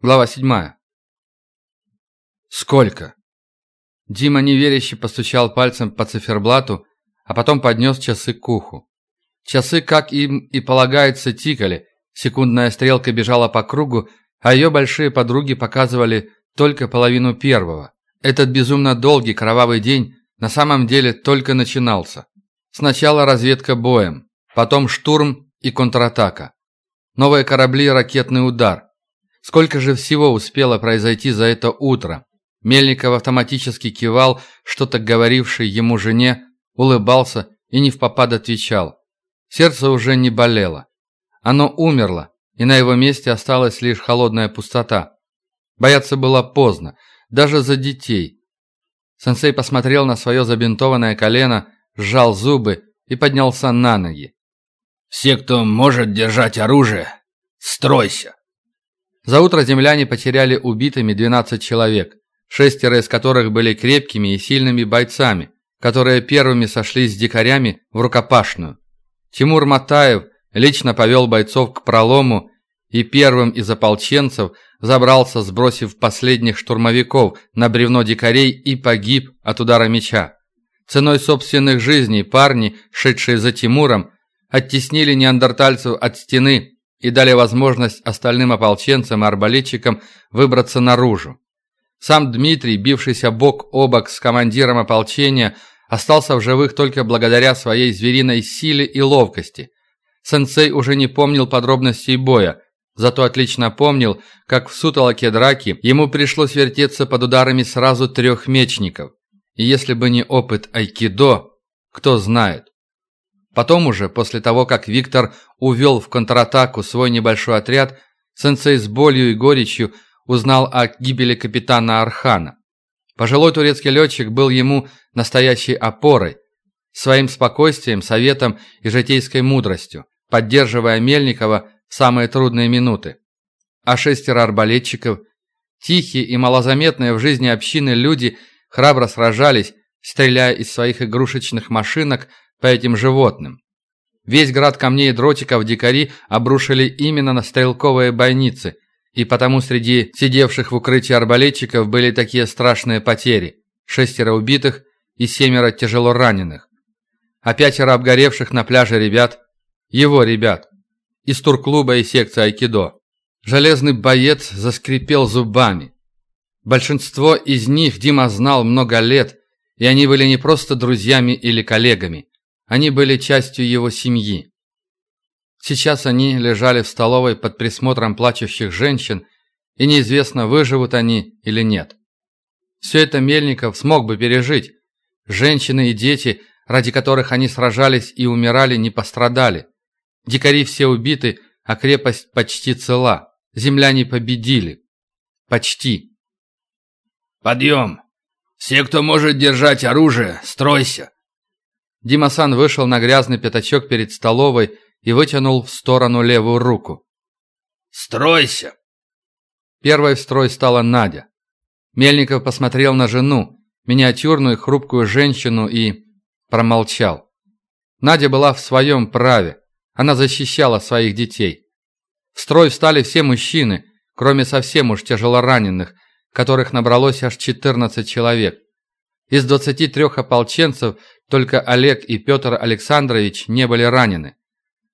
Глава седьмая. «Сколько?» Дима неверяще постучал пальцем по циферблату, а потом поднес часы к уху. Часы, как им и полагается, тикали. Секундная стрелка бежала по кругу, а ее большие подруги показывали только половину первого. Этот безумно долгий кровавый день на самом деле только начинался. Сначала разведка боем, потом штурм и контратака. Новые корабли ракетный удар. Сколько же всего успело произойти за это утро? Мельников автоматически кивал, что-то говоривший ему жене, улыбался и не в попад отвечал. Сердце уже не болело. Оно умерло, и на его месте осталась лишь холодная пустота. Бояться было поздно, даже за детей. Сенсей посмотрел на свое забинтованное колено, сжал зубы и поднялся на ноги. «Все, кто может держать оружие, стройся!» За утро земляне потеряли убитыми 12 человек, шестеро из которых были крепкими и сильными бойцами, которые первыми сошлись с дикарями в рукопашную. Тимур Матаев лично повел бойцов к пролому и первым из ополченцев забрался, сбросив последних штурмовиков на бревно дикарей и погиб от удара меча. Ценой собственных жизней парни, шедшие за Тимуром, оттеснили неандертальцев от стены и дали возможность остальным ополченцам и арбалетчикам выбраться наружу. Сам Дмитрий, бившийся бок о бок с командиром ополчения, остался в живых только благодаря своей звериной силе и ловкости. Сенсей уже не помнил подробностей боя, зато отлично помнил, как в сутолоке драки ему пришлось вертеться под ударами сразу трех мечников. И если бы не опыт айкидо, кто знает. Потом уже, после того, как Виктор увел в контратаку свой небольшой отряд, сенсей с болью и горечью узнал о гибели капитана Архана. Пожилой турецкий летчик был ему настоящей опорой, своим спокойствием, советом и житейской мудростью, поддерживая Мельникова в самые трудные минуты. А шестеро арбалетчиков, тихие и малозаметные в жизни общины люди, храбро сражались, стреляя из своих игрушечных машинок по этим животным. Весь град камней и дротиков дикари обрушили именно на стрелковые бойницы, и потому среди сидевших в укрытии арбалетчиков были такие страшные потери – шестеро убитых и семеро тяжело раненых. А пятеро обгоревших на пляже ребят – его ребят, из турклуба и секции айкидо. Железный боец заскрипел зубами. Большинство из них Дима знал много лет, и они были не просто друзьями или коллегами. Они были частью его семьи. Сейчас они лежали в столовой под присмотром плачущих женщин, и неизвестно, выживут они или нет. Все это Мельников смог бы пережить. Женщины и дети, ради которых они сражались и умирали, не пострадали. Дикари все убиты, а крепость почти цела. Земляне победили. Почти. «Подъем! Все, кто может держать оружие, стройся!» Димасан вышел на грязный пятачок перед столовой и вытянул в сторону левую руку. «Стройся!» Первой в строй стала Надя. Мельников посмотрел на жену, миниатюрную хрупкую женщину и промолчал. Надя была в своем праве. Она защищала своих детей. В строй встали все мужчины, кроме совсем уж тяжелораненых, которых набралось аж 14 человек. Из 23 ополченцев только Олег и Петр Александрович не были ранены.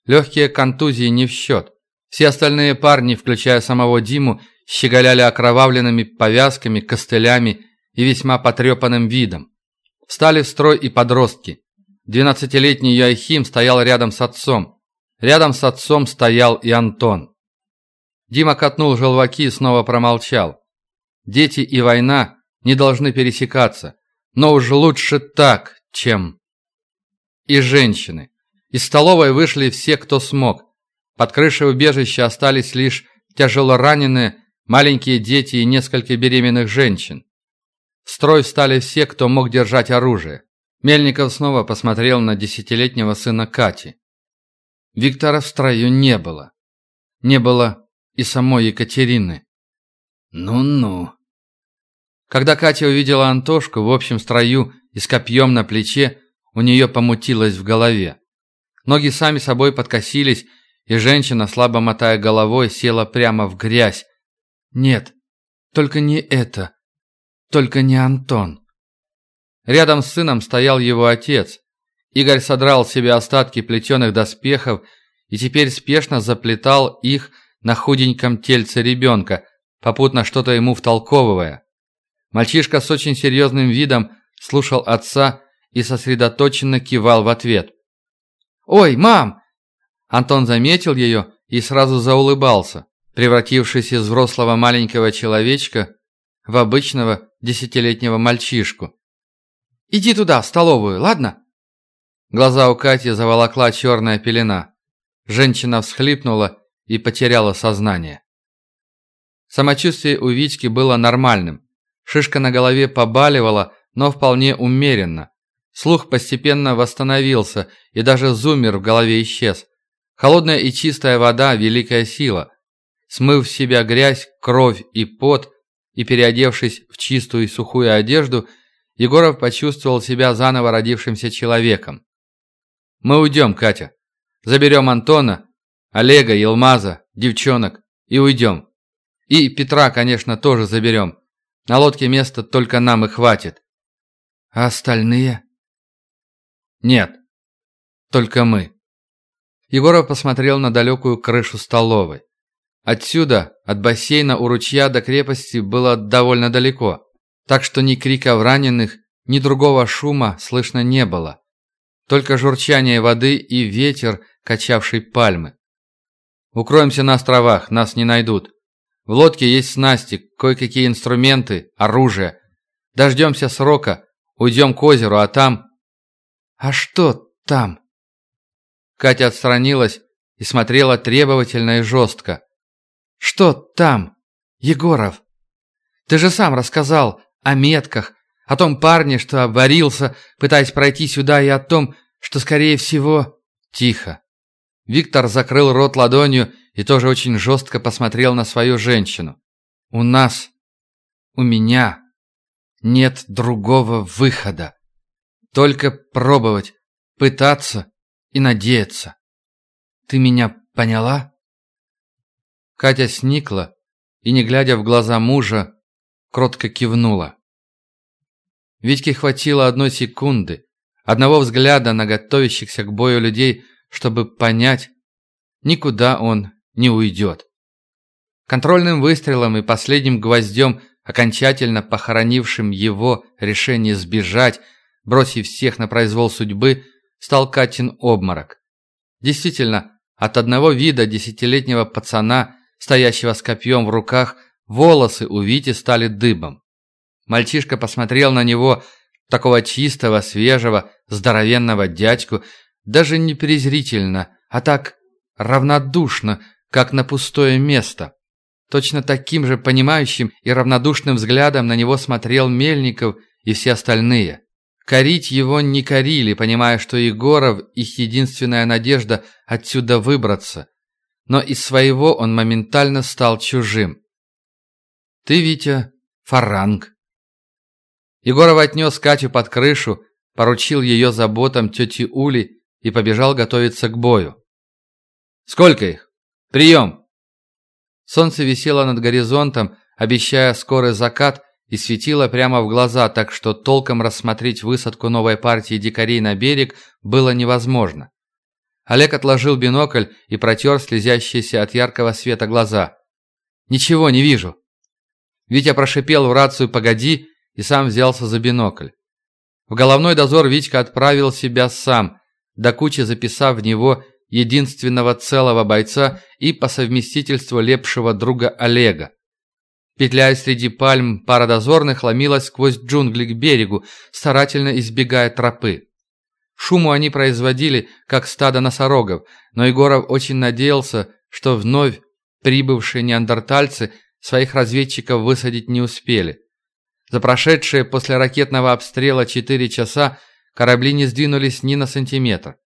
Легкие контузии не в счет. Все остальные парни, включая самого Диму, щеголяли окровавленными повязками, костылями и весьма потрепанным видом. Встали в строй и подростки. Двенадцатилетний Яхим стоял рядом с отцом. Рядом с отцом стоял и Антон. Дима катнул желваки и снова промолчал. Дети и война не должны пересекаться, но уж лучше так, чем... И женщины. Из столовой вышли все, кто смог. Под крышей убежища остались лишь тяжело раненые, маленькие дети и несколько беременных женщин. В строй встали все, кто мог держать оружие. Мельников снова посмотрел на десятилетнего сына Кати. Виктора в строю не было. Не было и самой Екатерины. Ну-ну. Когда Катя увидела Антошку в общем строю и с копьем на плече, у нее помутилось в голове. Ноги сами собой подкосились, и женщина, слабо мотая головой, села прямо в грязь. Нет, только не это. Только не Антон. Рядом с сыном стоял его отец. Игорь содрал с себя остатки плетеных доспехов и теперь спешно заплетал их на худеньком тельце ребенка, попутно что-то ему втолковывая. Мальчишка с очень серьезным видом слушал отца и сосредоточенно кивал в ответ. «Ой, мам!» Антон заметил ее и сразу заулыбался, превратившись из взрослого маленького человечка в обычного десятилетнего мальчишку. «Иди туда, в столовую, ладно?» Глаза у Кати заволокла черная пелена. Женщина всхлипнула и потеряла сознание. Самочувствие у Витьки было нормальным. Шишка на голове побаливала, но вполне умеренно. Слух постепенно восстановился, и даже зумер в голове исчез. Холодная и чистая вода – великая сила. Смыв в себя грязь, кровь и пот, и переодевшись в чистую и сухую одежду, Егоров почувствовал себя заново родившимся человеком. «Мы уйдем, Катя. Заберем Антона, Олега, Елмаза, девчонок и уйдем. И Петра, конечно, тоже заберем. На лодке места только нам и хватит. А остальные? Нет, только мы. Егоров посмотрел на далекую крышу столовой. Отсюда, от бассейна у ручья до крепости, было довольно далеко, так что ни криков раненых, ни другого шума слышно не было. Только журчание воды и ветер, качавший пальмы. «Укроемся на островах, нас не найдут. В лодке есть снасти, кое-какие инструменты, оружие. Дождемся срока, уйдем к озеру, а там...» «А что там?» Катя отстранилась и смотрела требовательно и жестко. «Что там, Егоров? Ты же сам рассказал о метках, о том парне, что обварился, пытаясь пройти сюда, и о том, что, скорее всего...» «Тихо!» Виктор закрыл рот ладонью и тоже очень жестко посмотрел на свою женщину. «У нас, у меня нет другого выхода. Только пробовать, пытаться и надеяться. Ты меня поняла?» Катя сникла и, не глядя в глаза мужа, кротко кивнула. Витьке хватило одной секунды, одного взгляда на готовящихся к бою людей, чтобы понять, никуда он не уйдет. Контрольным выстрелом и последним гвоздем, окончательно похоронившим его решение сбежать, бросив всех на произвол судьбы, стал Катин обморок. Действительно, от одного вида десятилетнего пацана, стоящего с копьем в руках, волосы у Вити стали дыбом. Мальчишка посмотрел на него, такого чистого, свежего, здоровенного дядьку, даже не презрительно, а так равнодушно, как на пустое место. Точно таким же понимающим и равнодушным взглядом на него смотрел Мельников и все остальные. Корить его не корили, понимая, что Егоров – их единственная надежда отсюда выбраться. Но из своего он моментально стал чужим. «Ты, Витя, фаранг». Егоров отнес Катю под крышу, поручил ее заботам тети Ули и побежал готовиться к бою. «Сколько их? Прием!» Солнце висело над горизонтом, обещая скорый закат, и светило прямо в глаза, так что толком рассмотреть высадку новой партии дикарей на берег было невозможно. Олег отложил бинокль и протер слезящиеся от яркого света глаза. «Ничего не вижу». Витя прошипел в рацию «Погоди» и сам взялся за бинокль. В головной дозор Витька отправил себя сам, до кучи записав в него единственного целого бойца и по совместительству лепшего друга Олега. Петляя среди пальм, пара дозорных ломилась сквозь джунгли к берегу, старательно избегая тропы. Шуму они производили, как стадо носорогов, но Егоров очень надеялся, что вновь прибывшие неандертальцы своих разведчиков высадить не успели. За прошедшие после ракетного обстрела четыре часа корабли не сдвинулись ни на сантиметр.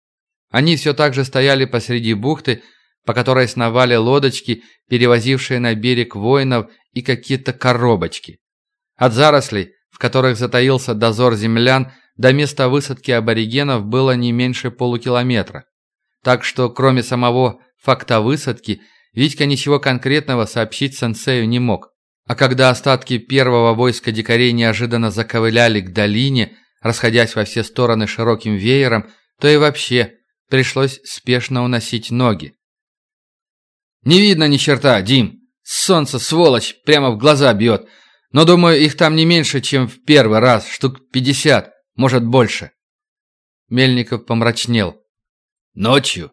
Они все так же стояли посреди бухты, по которой сновали лодочки, перевозившие на берег воинов и какие-то коробочки. От зарослей, в которых затаился дозор землян, до места высадки аборигенов было не меньше полукилометра. Так что, кроме самого факта высадки, Витька ничего конкретного сообщить сенсею не мог. А когда остатки первого войска дикарей неожиданно заковыляли к долине, расходясь во все стороны широким веером, то и вообще пришлось спешно уносить ноги. «Не видно ни черта, Дим! Солнце, сволочь, прямо в глаза бьет!» Но, думаю, их там не меньше, чем в первый раз, штук пятьдесят, может, больше. Мельников помрачнел. Ночью?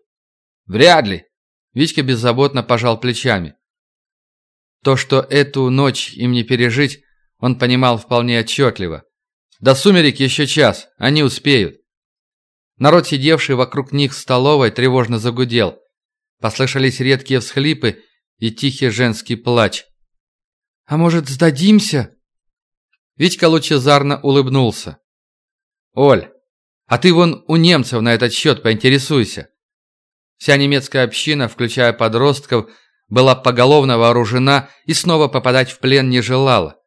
Вряд ли. Витька беззаботно пожал плечами. То, что эту ночь им не пережить, он понимал вполне отчетливо. До сумерек еще час, они успеют. Народ, сидевший вокруг них в столовой, тревожно загудел. Послышались редкие всхлипы и тихий женский плач. «А может, сдадимся?» Витька лучезарно улыбнулся. «Оль, а ты вон у немцев на этот счет поинтересуйся». Вся немецкая община, включая подростков, была поголовно вооружена и снова попадать в плен не желала.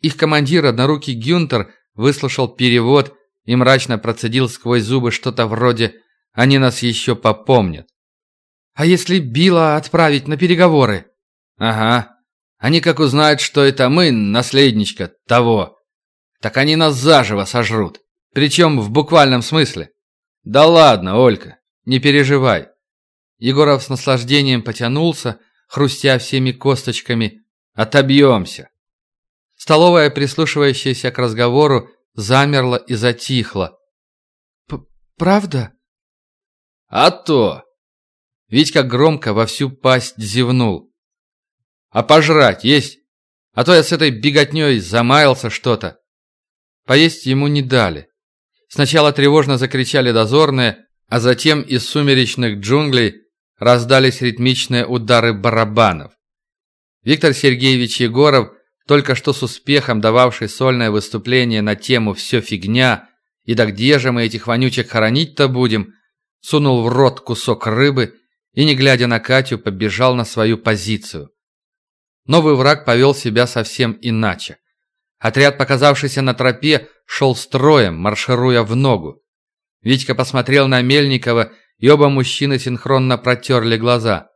Их командир, однорукий Гюнтер, выслушал перевод и мрачно процедил сквозь зубы что-то вроде «Они нас еще попомнят». «А если Билла отправить на переговоры?» «Ага, они как узнают, что это мы, наследничка того, так они нас заживо сожрут. Причем в буквальном смысле. Да ладно, Олька, не переживай. Егоров с наслаждением потянулся, хрустя всеми косточками. Отобьемся. Столовая, прислушивающаяся к разговору, замерла и затихла. «Правда?» «А то!» Витька громко во всю пасть зевнул. А пожрать есть? А то я с этой беготней замаялся что-то. Поесть ему не дали. Сначала тревожно закричали дозорные, а затем из сумеречных джунглей раздались ритмичные удары барабанов. Виктор Сергеевич Егоров, только что с успехом дававший сольное выступление на тему «Все фигня» и «Да где же мы этих вонючек хоронить-то будем», сунул в рот кусок рыбы и, не глядя на Катю, побежал на свою позицию. Новый враг повел себя совсем иначе. Отряд, показавшийся на тропе, шел строем, маршируя в ногу. Витька посмотрел на Мельникова, и оба мужчины синхронно протерли глаза.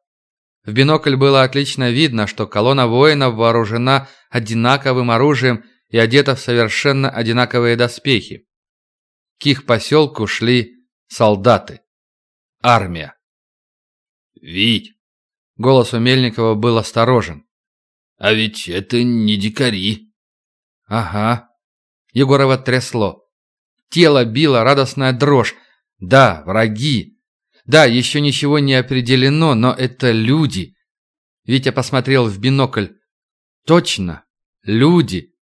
В бинокль было отлично видно, что колонна воинов вооружена одинаковым оружием и одета в совершенно одинаковые доспехи. К их поселку шли солдаты. Армия. «Вить!» Голос у Мельникова был осторожен. А ведь это не дикари. Ага. Егорова трясло. Тело било радостная дрожь. Да, враги. Да, еще ничего не определено, но это люди. Витя посмотрел в бинокль. Точно, люди.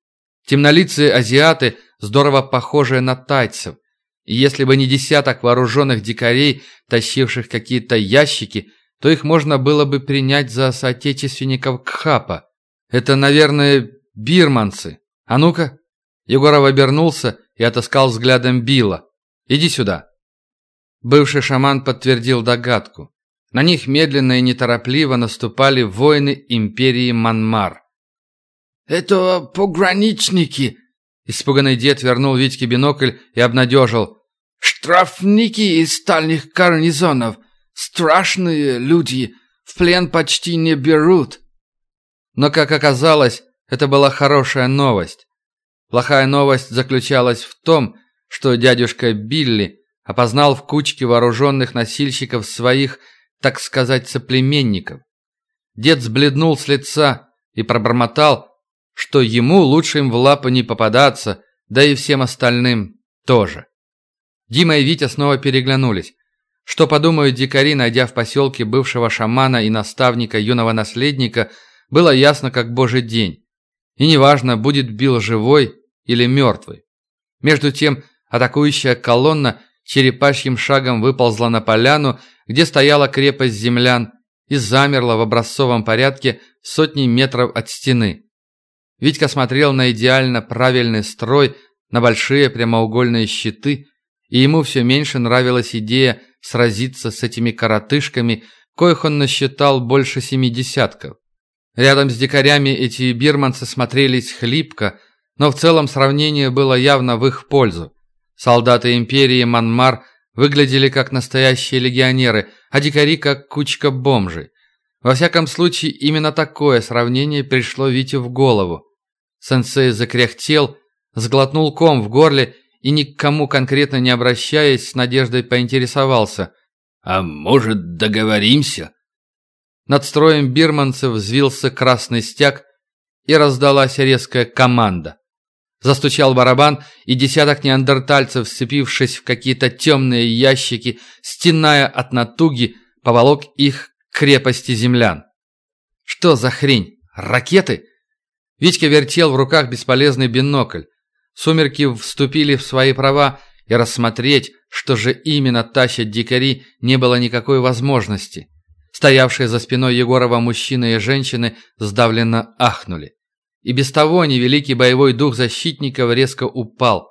Темнолицые азиаты, здорово похожие на тайцев. И если бы не десяток вооруженных дикарей, тащивших какие-то ящики, то их можно было бы принять за соотечественников Кхапа. Это, наверное, бирманцы. А ну-ка. Егоров обернулся и отыскал взглядом Билла. Иди сюда. Бывший шаман подтвердил догадку. На них медленно и неторопливо наступали воины империи Манмар. «Это пограничники!» Испуганный дед вернул Витьке бинокль и обнадежил. «Штрафники из стальных гарнизонов! Страшные люди! В плен почти не берут!» Но, как оказалось, это была хорошая новость. Плохая новость заключалась в том, что дядюшка Билли опознал в кучке вооруженных носильщиков своих, так сказать, соплеменников. Дед сбледнул с лица и пробормотал, что ему лучше им в лапы не попадаться, да и всем остальным тоже. Дима и Витя снова переглянулись. Что подумают дикари, найдя в поселке бывшего шамана и наставника юного наследника – было ясно, как божий день. И неважно, будет Билл живой или мертвый. Между тем, атакующая колонна черепашьим шагом выползла на поляну, где стояла крепость землян, и замерла в образцовом порядке сотни метров от стены. Витька смотрел на идеально правильный строй, на большие прямоугольные щиты, и ему все меньше нравилась идея сразиться с этими коротышками, коих он насчитал больше семи десятков. Рядом с дикарями эти бирманцы смотрелись хлипко, но в целом сравнение было явно в их пользу. Солдаты империи Манмар выглядели как настоящие легионеры, а дикари как кучка бомжей. Во всяком случае, именно такое сравнение пришло Вите в голову. Сенсей закряхтел, сглотнул ком в горле и, никому конкретно не обращаясь, с надеждой поинтересовался. «А может, договоримся?» Над строем бирманцев взвился красный стяг, и раздалась резкая команда. Застучал барабан, и десяток неандертальцев, сцепившись в какие-то темные ящики, стеная от натуги, поволок их к крепости землян. Что за хрень? Ракеты? Витька вертел в руках бесполезный бинокль. Сумерки вступили в свои права, и рассмотреть, что же именно тащат дикари, не было никакой возможности. Стоявшие за спиной Егорова мужчины и женщины сдавленно ахнули. И без того невеликий боевой дух защитников резко упал.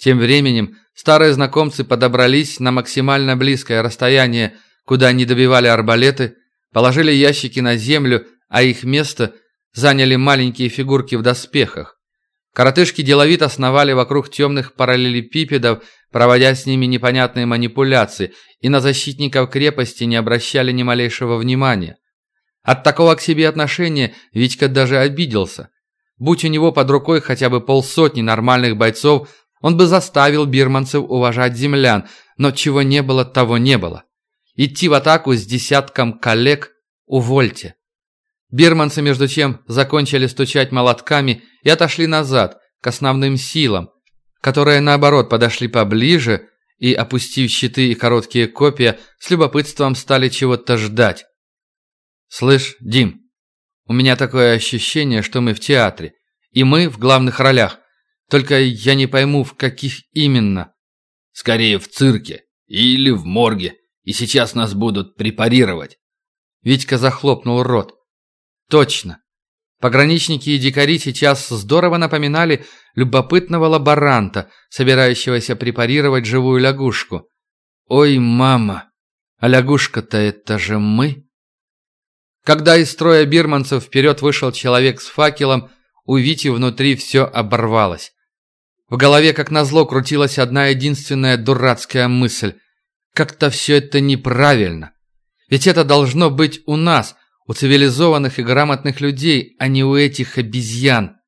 Тем временем старые знакомцы подобрались на максимально близкое расстояние, куда не добивали арбалеты, положили ящики на землю, а их место заняли маленькие фигурки в доспехах. Коротышки деловито основали вокруг темных параллелепипедов, проводя с ними непонятные манипуляции, и на защитников крепости не обращали ни малейшего внимания. От такого к себе отношения Витька даже обиделся. Будь у него под рукой хотя бы полсотни нормальных бойцов, он бы заставил бирманцев уважать землян, но чего не было, того не было. Идти в атаку с десятком коллег – увольте. Бирманцы, между чем, закончили стучать молотками и отошли назад, к основным силам, которые, наоборот, подошли поближе и, опустив щиты и короткие копья, с любопытством стали чего-то ждать. «Слышь, Дим, у меня такое ощущение, что мы в театре, и мы в главных ролях, только я не пойму, в каких именно». «Скорее в цирке или в морге, и сейчас нас будут препарировать». Витька захлопнул рот. «Точно. Пограничники и дикари сейчас здорово напоминали любопытного лаборанта, собирающегося препарировать живую лягушку. Ой, мама, а лягушка-то это же мы!» Когда из строя бирманцев вперед вышел человек с факелом, у Вити внутри все оборвалось. В голове, как назло, крутилась одна единственная дурацкая мысль. Как-то все это неправильно. Ведь это должно быть у нас, у цивилизованных и грамотных людей, а не у этих обезьян.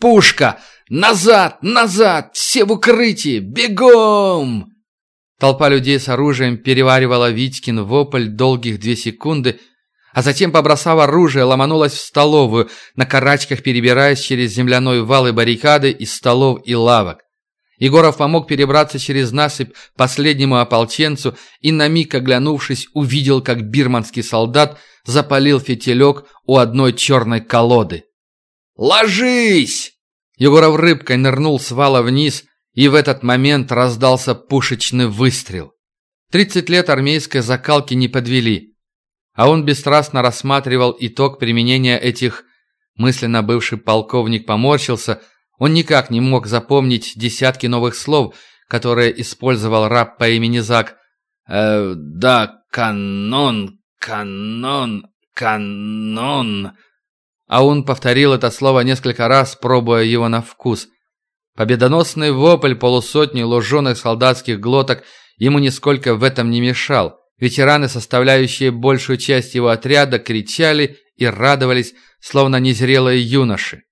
«Пушка! Назад! Назад! Все в укрытии! Бегом!» Толпа людей с оружием переваривала Витькин вопль долгих две секунды, а затем, побросав оружие, ломанулась в столовую, на карачках перебираясь через земляной вал и баррикады из столов и лавок. Егоров помог перебраться через насыпь последнему ополченцу и, на миг оглянувшись, увидел, как бирманский солдат запалил фитилек у одной черной колоды. «Ложись!» Егоров рыбкой нырнул с вала вниз, и в этот момент раздался пушечный выстрел. Тридцать лет армейской закалки не подвели а он бесстрастно рассматривал итог применения этих... Мысленно бывший полковник поморщился, он никак не мог запомнить десятки новых слов, которые использовал раб по имени Зак. «Э, да, канон, канон, канон...» А он повторил это слово несколько раз, пробуя его на вкус. Победоносный вопль полусотни луженых солдатских глоток ему нисколько в этом не мешал. Ветераны, составляющие большую часть его отряда, кричали и радовались, словно незрелые юноши.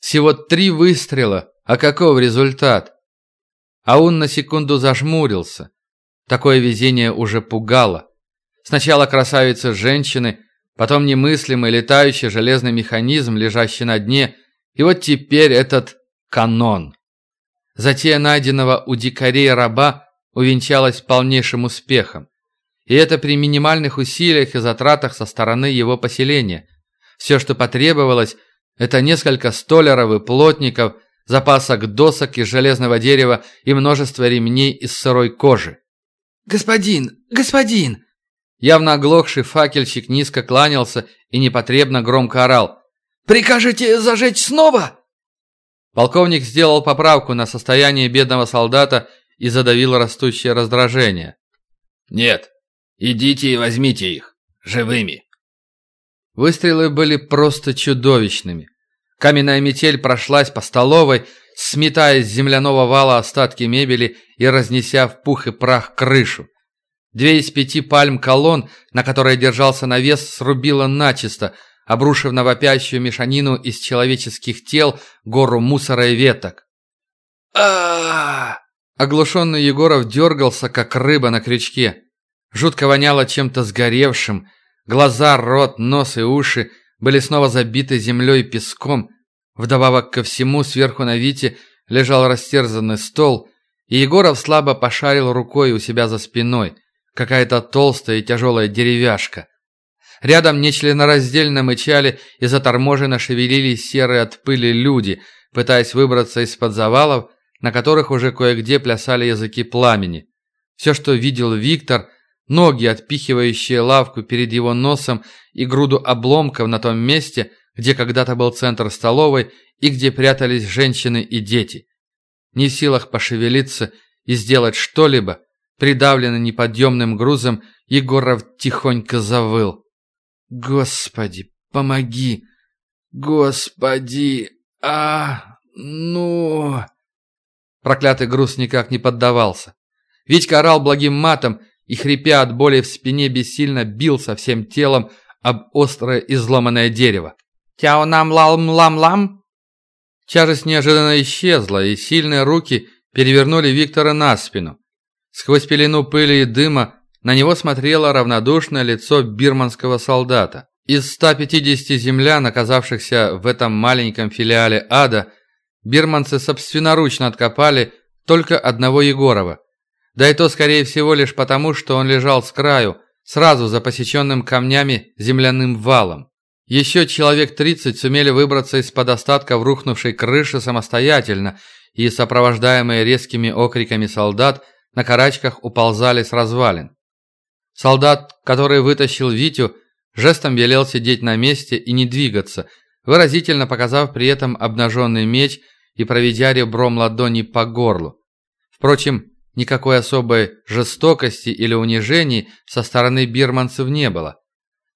Всего три выстрела, а каков результат? А он на секунду зажмурился. Такое везение уже пугало. Сначала красавицы женщины, потом немыслимый летающий железный механизм, лежащий на дне, и вот теперь этот канон. Затея найденного у дикарей раба увенчалась полнейшим успехом. И это при минимальных усилиях и затратах со стороны его поселения. Все, что потребовалось, это несколько столяров и плотников, запасок досок из железного дерева и множество ремней из сырой кожи. «Господин! Господин!» Явно оглохший факельщик низко кланялся и непотребно громко орал. «Прикажете зажечь снова?» Полковник сделал поправку на состояние бедного солдата и задавил растущее раздражение. «Нет, Идите и возьмите их. Живыми. Выстрелы были просто чудовищными. Каменная метель прошлась по столовой, сметая с земляного вала остатки мебели и разнеся в пух и прах крышу. Две из пяти пальм колонн, на которой держался навес, срубило начисто, обрушив на вопящую мешанину из человеческих тел гору мусора и веток. а Оглушенный Егоров дергался, как рыба на крючке. Жутко воняло чем-то сгоревшим. Глаза, рот, нос и уши были снова забиты землей и песком. Вдобавок ко всему, сверху на Вите лежал растерзанный стол, и Егоров слабо пошарил рукой у себя за спиной. Какая-то толстая и тяжелая деревяшка. Рядом нечленораздельно мычали и заторможенно шевелились серые от пыли люди, пытаясь выбраться из-под завалов, на которых уже кое-где плясали языки пламени. Все, что видел Виктор, ноги, отпихивающие лавку перед его носом и груду обломков на том месте, где когда-то был центр столовой и где прятались женщины и дети. Не в силах пошевелиться и сделать что-либо, придавленный неподъемным грузом, Егоров тихонько завыл. «Господи, помоги! Господи! А, ну...» Проклятый груз никак не поддавался. Витька орал благим матом и, хрипя от боли в спине, бессильно бился всем телом об острое изломанное дерево. «Тяо нам лам-лам-лам?» Тяжесть неожиданно исчезла, и сильные руки перевернули Виктора на спину. Сквозь пелену пыли и дыма на него смотрело равнодушное лицо бирманского солдата. Из 150 землян, оказавшихся в этом маленьком филиале ада, бирманцы собственноручно откопали только одного Егорова, да и то, скорее всего, лишь потому, что он лежал с краю, сразу за посеченным камнями земляным валом. Еще человек 30 сумели выбраться из-под остатков рухнувшей крыши самостоятельно и, сопровождаемые резкими окриками солдат, на карачках уползали с развалин. Солдат, который вытащил Витю, жестом велел сидеть на месте и не двигаться, выразительно показав при этом обнаженный меч и проведя ребром ладони по горлу. Впрочем, Никакой особой жестокости или унижений со стороны бирманцев не было.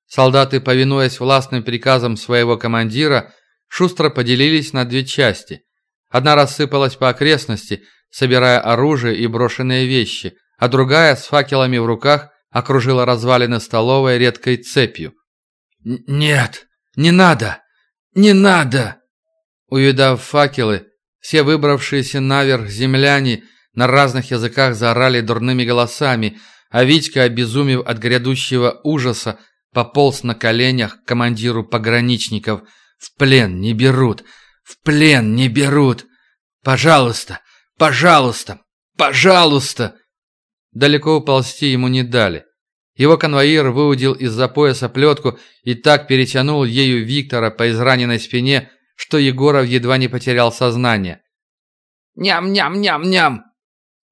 Солдаты, повинуясь властным приказам своего командира, шустро поделились на две части. Одна рассыпалась по окрестности, собирая оружие и брошенные вещи, а другая с факелами в руках окружила развалины столовой редкой цепью. «Нет, не надо! Не надо!» Увидав факелы, все выбравшиеся наверх земляне – на разных языках заорали дурными голосами, а Витька, обезумев от грядущего ужаса, пополз на коленях к командиру пограничников. «В плен не берут! В плен не берут! Пожалуйста! Пожалуйста! Пожалуйста!» Далеко уползти ему не дали. Его конвоир выудил из-за пояса плетку и так перетянул ею Виктора по израненной спине, что Егоров едва не потерял сознание. «Ням-ням-ням-ням!»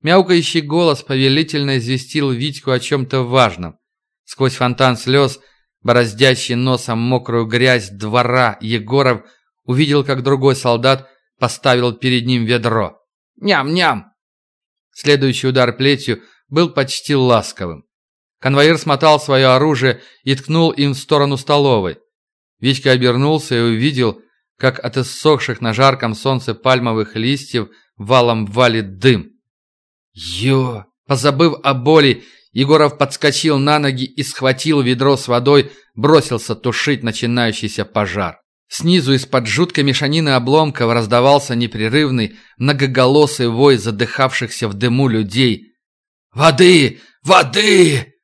Мяукающий голос повелительно известил Витьку о чем-то важном. Сквозь фонтан слез, бороздящий носом мокрую грязь двора, Егоров увидел, как другой солдат поставил перед ним ведро. «Ням-ням!» Следующий удар плетью был почти ласковым. Конвоир смотал свое оружие и ткнул им в сторону столовой. Витька обернулся и увидел, как от иссохших на жарком солнце пальмовых листьев валом валит дым. Ё! Позабыв о боли, Егоров подскочил на ноги и схватил ведро с водой, бросился тушить начинающийся пожар. Снизу из-под жуткой мешанины обломков раздавался непрерывный, многоголосый вой задыхавшихся в дыму людей. «Воды! Воды!»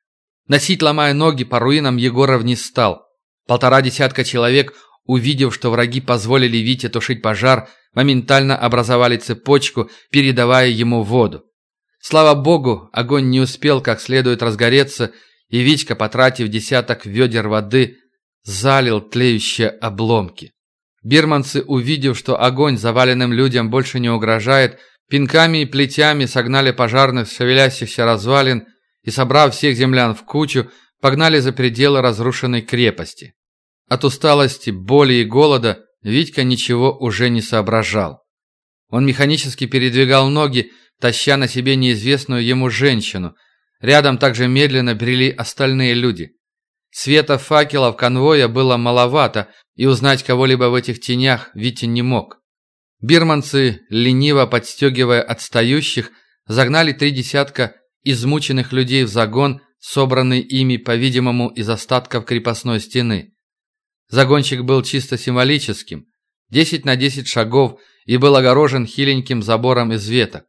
Носить, ломая ноги по руинам, Егоров не стал. Полтора десятка человек, увидев, что враги позволили Вите тушить пожар, моментально образовали цепочку, передавая ему воду. Слава богу, огонь не успел как следует разгореться, и Витька, потратив десяток ведер воды, залил тлеющие обломки. Бирманцы, увидев, что огонь заваленным людям больше не угрожает, пинками и плетями согнали пожарных с шевелящихся развалин и, собрав всех землян в кучу, погнали за пределы разрушенной крепости. От усталости, боли и голода Витька ничего уже не соображал. Он механически передвигал ноги, таща на себе неизвестную ему женщину. Рядом также медленно брели остальные люди. Света факелов конвоя было маловато, и узнать кого-либо в этих тенях Витя не мог. Бирманцы, лениво подстегивая отстающих, загнали три десятка измученных людей в загон собранный ими, по-видимому, из остатков крепостной стены. Загончик был чисто символическим, 10 на 10 шагов и был огорожен хиленьким забором из веток.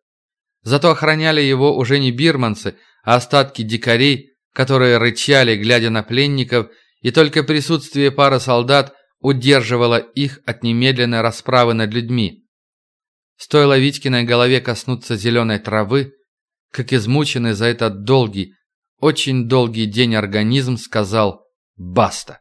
Зато охраняли его уже не бирманцы, а остатки дикарей, которые рычали, глядя на пленников, и только присутствие пары солдат удерживало их от немедленной расправы над людьми. Стоило Витькиной голове коснуться зеленой травы, как измученный за этот долгий, очень долгий день организм сказал «баста».